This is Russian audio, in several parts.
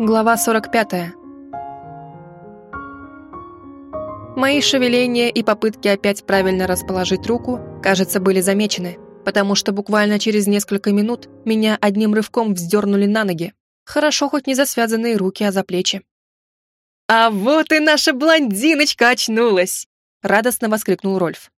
Глава 45. Мои шевеления и попытки опять правильно расположить руку, кажется, были замечены, потому что буквально через несколько минут меня одним рывком вздернули на ноги. Хорошо хоть не за связанные руки, а за плечи. «А вот и наша блондиночка очнулась!» — радостно воскликнул Рольф.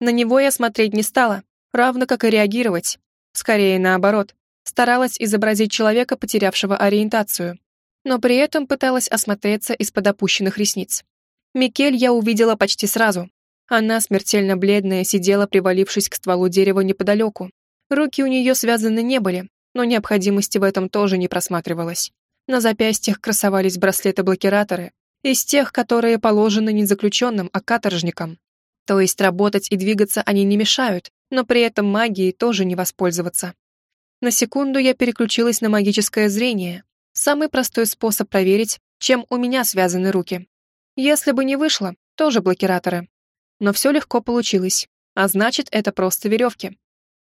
На него я смотреть не стала, равно как и реагировать. Скорее наоборот, старалась изобразить человека, потерявшего ориентацию, но при этом пыталась осмотреться из-под опущенных ресниц. Микель я увидела почти сразу. Она, смертельно бледная, сидела, привалившись к стволу дерева неподалеку. Руки у нее связаны не были, но необходимости в этом тоже не просматривалось. На запястьях красовались браслеты-блокираторы, из тех, которые положены не заключенным, а каторжникам. То есть работать и двигаться они не мешают, но при этом магией тоже не воспользоваться. На секунду я переключилась на магическое зрение, Самый простой способ проверить, чем у меня связаны руки. Если бы не вышло, тоже блокираторы. Но все легко получилось, а значит, это просто веревки.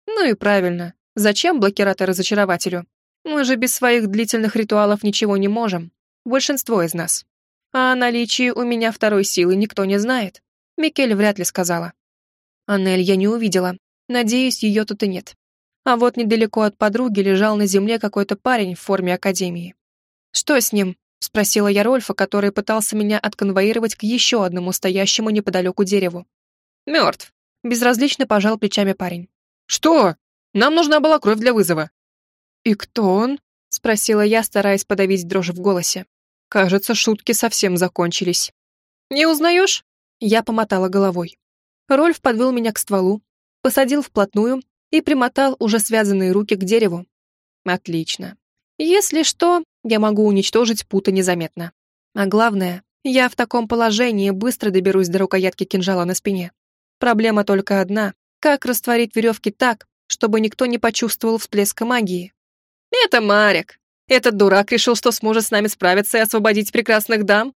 Ну и правильно, зачем блокираторы зачарователю? Мы же без своих длительных ритуалов ничего не можем. Большинство из нас. А о наличии у меня второй силы никто не знает. Микель вряд ли сказала. Анель я не увидела. Надеюсь, ее тут и нет. А вот недалеко от подруги лежал на земле какой-то парень в форме академии. «Что с ним?» — спросила я Рольфа, который пытался меня отконвоировать к еще одному стоящему неподалеку дереву. «Мертв», — безразлично пожал плечами парень. «Что? Нам нужна была кровь для вызова». «И кто он?» — спросила я, стараясь подавить дрожь в голосе. Кажется, шутки совсем закончились. «Не узнаешь?» Я помотала головой. Рольф подвел меня к стволу, посадил вплотную и примотал уже связанные руки к дереву. Отлично. Если что, я могу уничтожить пута незаметно. А главное, я в таком положении быстро доберусь до рукоятки кинжала на спине. Проблема только одна — как растворить веревки так, чтобы никто не почувствовал всплеска магии? «Это Марик. Этот дурак решил, что сможет с нами справиться и освободить прекрасных дам».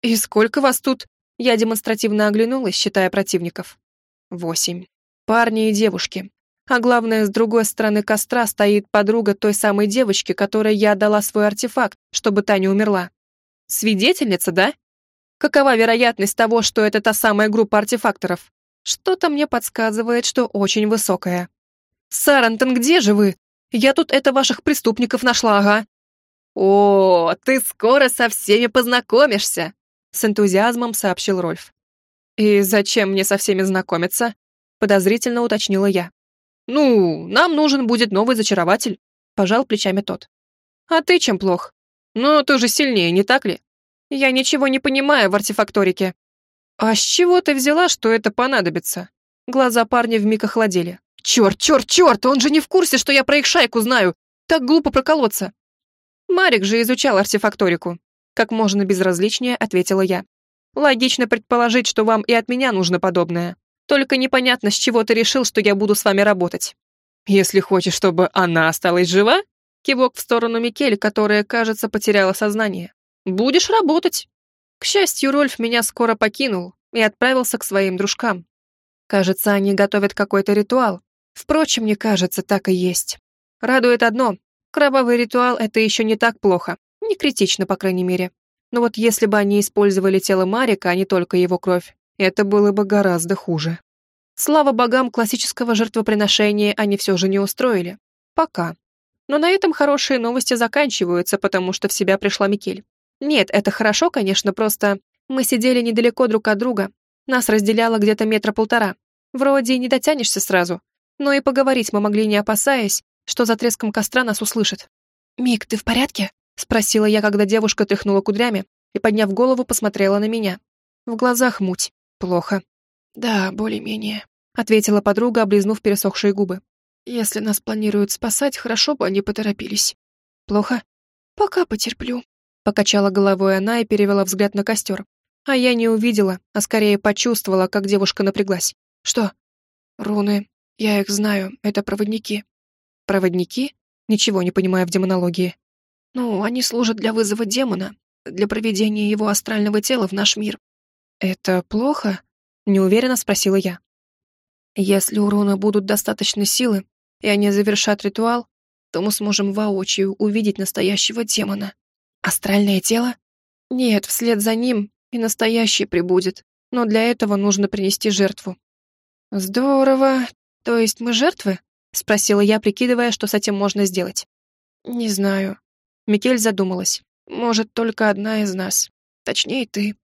«И сколько вас тут?» Я демонстративно оглянулась, считая противников. «Восемь. Парни и девушки. А главное, с другой стороны костра стоит подруга той самой девочки, которой я отдала свой артефакт, чтобы та не умерла. Свидетельница, да? Какова вероятность того, что это та самая группа артефакторов? Что-то мне подсказывает, что очень высокая. Сарантон, где же вы? Я тут это ваших преступников нашла, ага. О, ты скоро со всеми познакомишься, с энтузиазмом сообщил Рольф. И зачем мне со всеми знакомиться? Подозрительно уточнила я. «Ну, нам нужен будет новый зачарователь», — пожал плечами тот. «А ты чем плох?» «Ну, ты же сильнее, не так ли?» «Я ничего не понимаю в артефакторике». «А с чего ты взяла, что это понадобится?» Глаза парня вмиг охладели. «Черт, черт, черт, он же не в курсе, что я про их шайку знаю. Так глупо проколоться». «Марик же изучал артефакторику», — как можно безразличнее ответила я. «Логично предположить, что вам и от меня нужно подобное». Только непонятно, с чего ты решил, что я буду с вами работать. Если хочешь, чтобы она осталась жива, кивок в сторону Микель, которая, кажется, потеряла сознание. Будешь работать. К счастью, Рольф меня скоро покинул и отправился к своим дружкам. Кажется, они готовят какой-то ритуал. Впрочем, мне кажется, так и есть. Радует одно. Кровавый ритуал — это еще не так плохо. Не критично, по крайней мере. Но вот если бы они использовали тело Марика, а не только его кровь, это было бы гораздо хуже. Слава богам, классического жертвоприношения они все же не устроили. Пока. Но на этом хорошие новости заканчиваются, потому что в себя пришла Микель. Нет, это хорошо, конечно, просто мы сидели недалеко друг от друга. Нас разделяло где-то метра полтора. Вроде не дотянешься сразу. Но и поговорить мы могли, не опасаясь, что за треском костра нас услышат. «Мик, ты в порядке?» — спросила я, когда девушка тряхнула кудрями и, подняв голову, посмотрела на меня. В глазах муть. Плохо. «Да, более-менее», — ответила подруга, облизнув пересохшие губы. «Если нас планируют спасать, хорошо бы они поторопились». «Плохо?» «Пока потерплю», — покачала головой она и перевела взгляд на костер. А я не увидела, а скорее почувствовала, как девушка напряглась. «Что?» «Руны. Я их знаю. Это проводники». «Проводники?» Ничего не понимаю в демонологии. «Ну, они служат для вызова демона, для проведения его астрального тела в наш мир. «Это плохо?» — неуверенно спросила я. «Если у Руна будут достаточно силы, и они завершат ритуал, то мы сможем воочию увидеть настоящего демона». Астральное тело? Нет, вслед за ним и настоящий прибудет, но для этого нужно принести жертву. Здорово. То есть мы жертвы? Спросила я, прикидывая, что с этим можно сделать. Не знаю. Микель задумалась. Может, только одна из нас. Точнее, ты.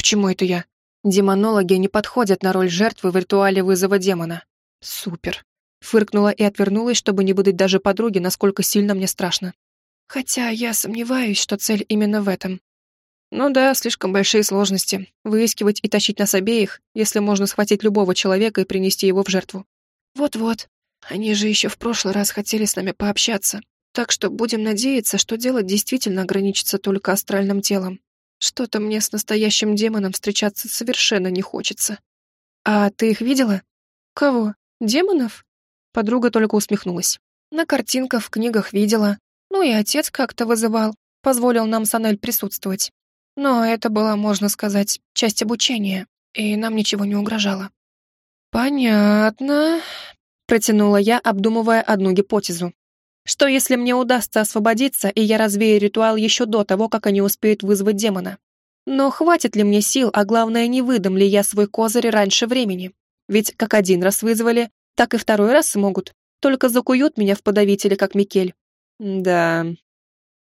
Почему это я? Демонологи не подходят на роль жертвы в ритуале вызова демона. Супер. Фыркнула и отвернулась, чтобы не выдать даже подруге, насколько сильно мне страшно. Хотя я сомневаюсь, что цель именно в этом. Ну да, слишком большие сложности. Выискивать и тащить нас обеих, если можно схватить любого человека и принести его в жертву. Вот-вот. Они же еще в прошлый раз хотели с нами пообщаться. Так что будем надеяться, что дело действительно ограничится только астральным телом. Что-то мне с настоящим демоном встречаться совершенно не хочется. А ты их видела? Кого? Демонов? Подруга только усмехнулась. На картинках в книгах видела. Ну и отец как-то вызывал, позволил нам с Анель присутствовать. Но это была, можно сказать, часть обучения, и нам ничего не угрожало. «Понятно», — протянула я, обдумывая одну гипотезу. Что если мне удастся освободиться, и я развею ритуал еще до того, как они успеют вызвать демона? Но хватит ли мне сил, а главное, не выдам ли я свой козырь раньше времени? Ведь как один раз вызвали, так и второй раз смогут. Только закуют меня в подавителе, как Микель. Да.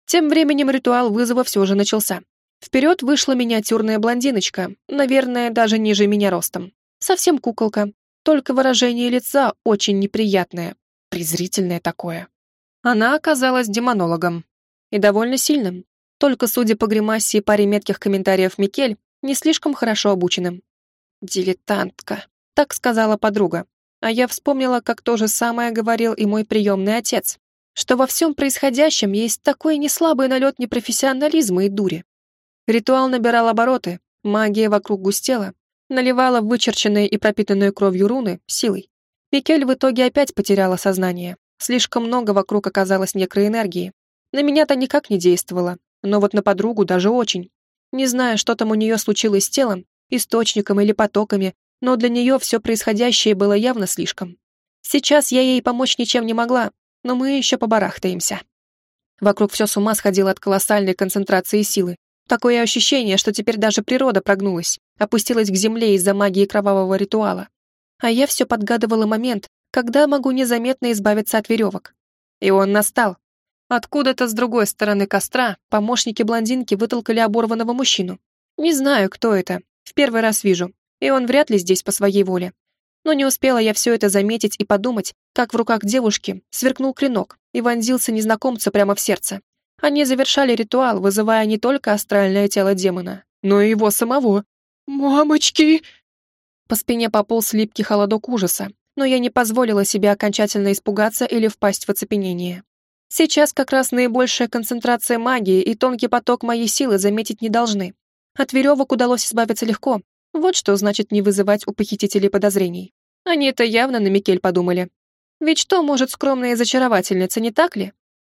Тем временем ритуал вызова все же начался. Вперед вышла миниатюрная блондиночка, наверное, даже ниже меня ростом. Совсем куколка, только выражение лица очень неприятное, презрительное такое. Она оказалась демонологом. И довольно сильным. Только, судя по гримасе и паре метких комментариев Микель, не слишком хорошо обученным. «Дилетантка», — так сказала подруга. А я вспомнила, как то же самое говорил и мой приемный отец, что во всем происходящем есть такой неслабый налет непрофессионализма и дури. Ритуал набирал обороты, магия вокруг густела, наливала вычерченные и пропитанные кровью руны силой. Микель в итоге опять потеряла сознание, Слишком много вокруг оказалось некроэнергии. На меня-то никак не действовало, но вот на подругу даже очень. Не знаю, что там у нее случилось с телом, источником или потоками, но для нее все происходящее было явно слишком. Сейчас я ей помочь ничем не могла, но мы еще побарахтаемся. Вокруг все с ума сходило от колоссальной концентрации силы. Такое ощущение, что теперь даже природа прогнулась, опустилась к земле из-за магии кровавого ритуала. А я все подгадывала момент, когда могу незаметно избавиться от веревок. И он настал. Откуда-то с другой стороны костра помощники блондинки вытолкали оборванного мужчину. Не знаю, кто это, в первый раз вижу, и он вряд ли здесь по своей воле. Но не успела я все это заметить и подумать, как в руках девушки сверкнул клинок и вонзился незнакомцу прямо в сердце. Они завершали ритуал, вызывая не только астральное тело демона, но и его самого. «Мамочки!» По спине пополз липкий холодок ужаса, но я не позволила себе окончательно испугаться или впасть в оцепенение. Сейчас как раз наибольшая концентрация магии и тонкий поток моей силы заметить не должны. От веревок удалось избавиться легко. Вот что значит не вызывать у похитителей подозрений. Они это явно на Микель подумали. Ведь что может скромная зачаровательница, не так ли?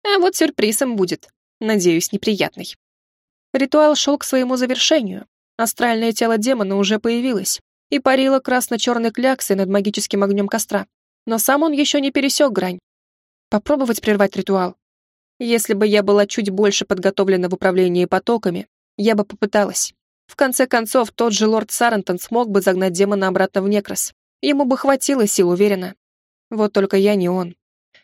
А вот сюрприз им будет. Надеюсь, неприятный. Ритуал шел к своему завершению. Астральное тело демона уже появилось и парила красно-черной кляксой над магическим огнем костра. Но сам он еще не пересек грань. Попробовать прервать ритуал. Если бы я была чуть больше подготовлена в управлении потоками, я бы попыталась. В конце концов, тот же лорд Сарентон смог бы загнать демона обратно в Некрос. Ему бы хватило сил, уверена. Вот только я не он.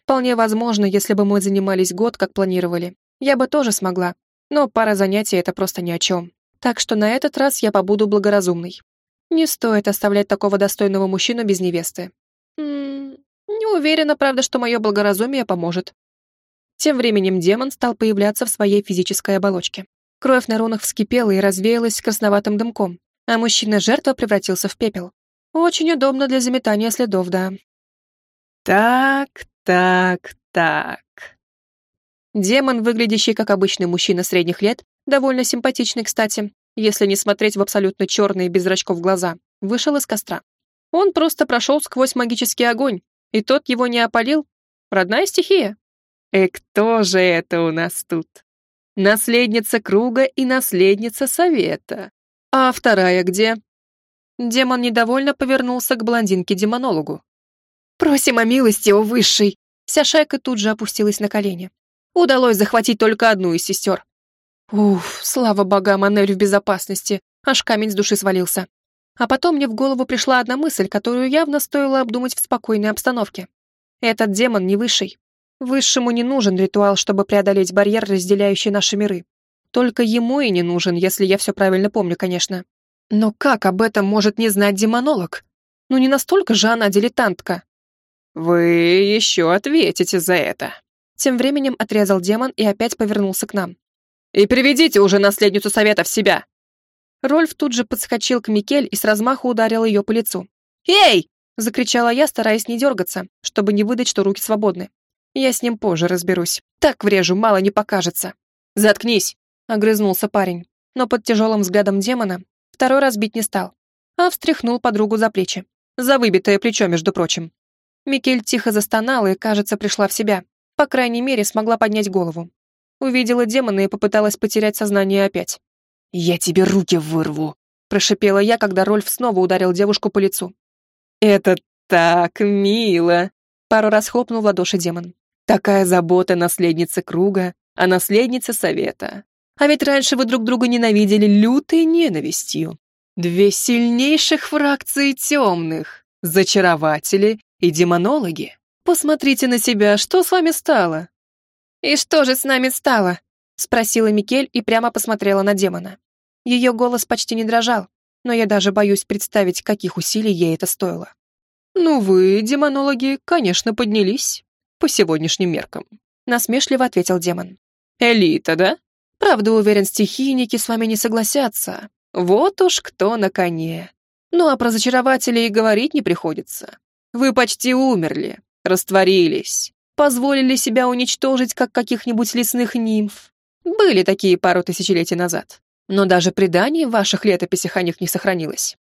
Вполне возможно, если бы мы занимались год, как планировали, я бы тоже смогла. Но пара занятий — это просто ни о чем. Так что на этот раз я побуду благоразумной. Не стоит оставлять такого достойного мужчину без невесты. М -м, не уверена, правда, что мое благоразумие поможет. Тем временем демон стал появляться в своей физической оболочке. Кровь на рунах вскипела и развеялась красноватым дымком, а мужчина-жертва превратился в пепел. Очень удобно для заметания следов, да. Так, так, так. Демон, выглядящий как обычный мужчина средних лет, довольно симпатичный, кстати, если не смотреть в абсолютно черные без зрачков глаза, вышел из костра. Он просто прошел сквозь магический огонь, и тот его не опалил. Родная стихия. И кто же это у нас тут? Наследница круга и наследница совета. А вторая где? Демон недовольно повернулся к блондинке-демонологу. «Просим о милости, о высшей!» Вся шайка тут же опустилась на колени. Удалось захватить только одну из сестер. Уф, слава богам, Анель в безопасности, аж камень с души свалился. А потом мне в голову пришла одна мысль, которую явно стоило обдумать в спокойной обстановке. Этот демон не высший. Высшему не нужен ритуал, чтобы преодолеть барьер, разделяющий наши миры. Только ему и не нужен, если я все правильно помню, конечно. Но как об этом может не знать демонолог? Ну не настолько же она дилетантка. «Вы еще ответите за это», тем временем отрезал демон и опять повернулся к нам. «И приведите уже наследницу совета в себя!» Рольф тут же подскочил к Микель и с размаху ударил ее по лицу. «Эй!» — закричала я, стараясь не дергаться, чтобы не выдать, что руки свободны. Я с ним позже разберусь. Так врежу, мало не покажется. «Заткнись!» — огрызнулся парень, но под тяжелым взглядом демона второй раз бить не стал, а встряхнул подругу за плечи. За выбитое плечо, между прочим. Микель тихо застонала и, кажется, пришла в себя, по крайней мере, смогла поднять голову. Увидела демона и попыталась потерять сознание опять. «Я тебе руки вырву», — прошипела я, когда Рольф снова ударил девушку по лицу. «Это так мило!» — пару раз хлопнул в ладоши демон. «Такая забота наследницы круга, а наследница совета. А ведь раньше вы друг друга ненавидели лютой ненавистью. Две сильнейших фракции темных, зачарователи и демонологи. Посмотрите на себя, что с вами стало?» «И что же с нами стало?» — спросила Микель и прямо посмотрела на демона. Ее голос почти не дрожал, но я даже боюсь представить, каких усилий ей это стоило. «Ну вы, демонологи, конечно, поднялись. По сегодняшним меркам», — насмешливо ответил демон. «Элита, да? Правда, уверен, стихийники с вами не согласятся. Вот уж кто на коне. Ну а про зачарователей говорить не приходится. Вы почти умерли, растворились, позволили себя уничтожить, как каких-нибудь лесных нимф. Были такие пару тысячелетий назад, но даже преданий в ваших летописях о них не сохранилось.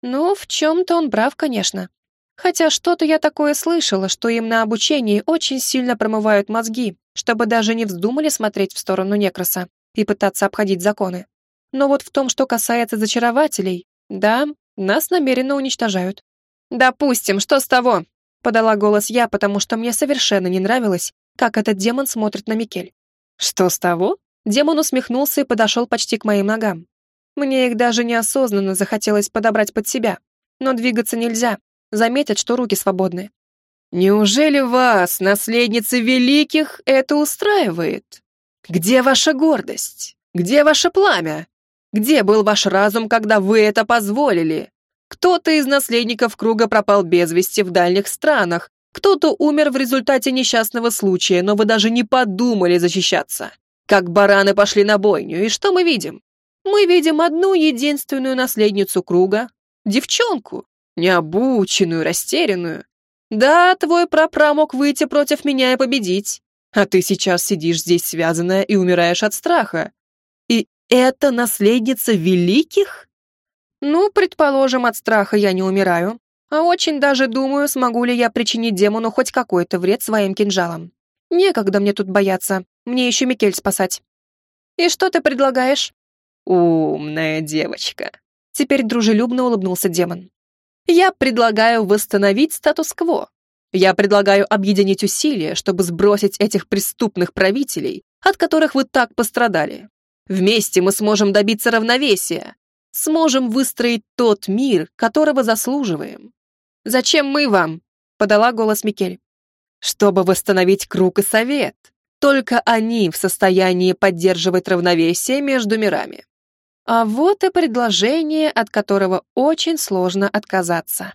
Ну, в чем-то он прав, конечно. Хотя что-то я такое слышала, что им на обучении очень сильно промывают мозги, чтобы даже не вздумали смотреть в сторону Некроса и пытаться обходить законы. Но вот в том, что касается зачарователей, да, нас намеренно уничтожают. Допустим, что с того? Подала голос я, потому что мне совершенно не нравилось, как этот демон смотрит на Микель. Что с того? Демон усмехнулся и подошел почти к моим ногам. Мне их даже неосознанно захотелось подобрать под себя. Но двигаться нельзя. Заметят, что руки свободны. Неужели вас, наследницы великих, это устраивает? Где ваша гордость? Где ваше пламя? Где был ваш разум, когда вы это позволили? Кто-то из наследников круга пропал без вести в дальних странах, кто-то умер в результате несчастного случая, но вы даже не подумали защищаться. Как бараны пошли на бойню, и что мы видим? Мы видим одну единственную наследницу круга, девчонку, необученную, растерянную. Да, твой прапра мог выйти против меня и победить, а ты сейчас сидишь здесь связанная и умираешь от страха. И это наследница великих? Ну, предположим, от страха я не умираю, а очень даже думаю, смогу ли я причинить демону хоть какой-то вред своим кинжалом. Некогда мне тут бояться, мне еще Микель спасать. И что ты предлагаешь? Умная девочка. Теперь дружелюбно улыбнулся демон. Я предлагаю восстановить статус-кво. Я предлагаю объединить усилия, чтобы сбросить этих преступных правителей, от которых вы так пострадали. Вместе мы сможем добиться равновесия, сможем выстроить тот мир, которого заслуживаем. Зачем мы вам? подала голос Микель. Чтобы восстановить круг и совет. Только они в состоянии поддерживать равновесие между мирами. А вот и предложение, от которого очень сложно отказаться.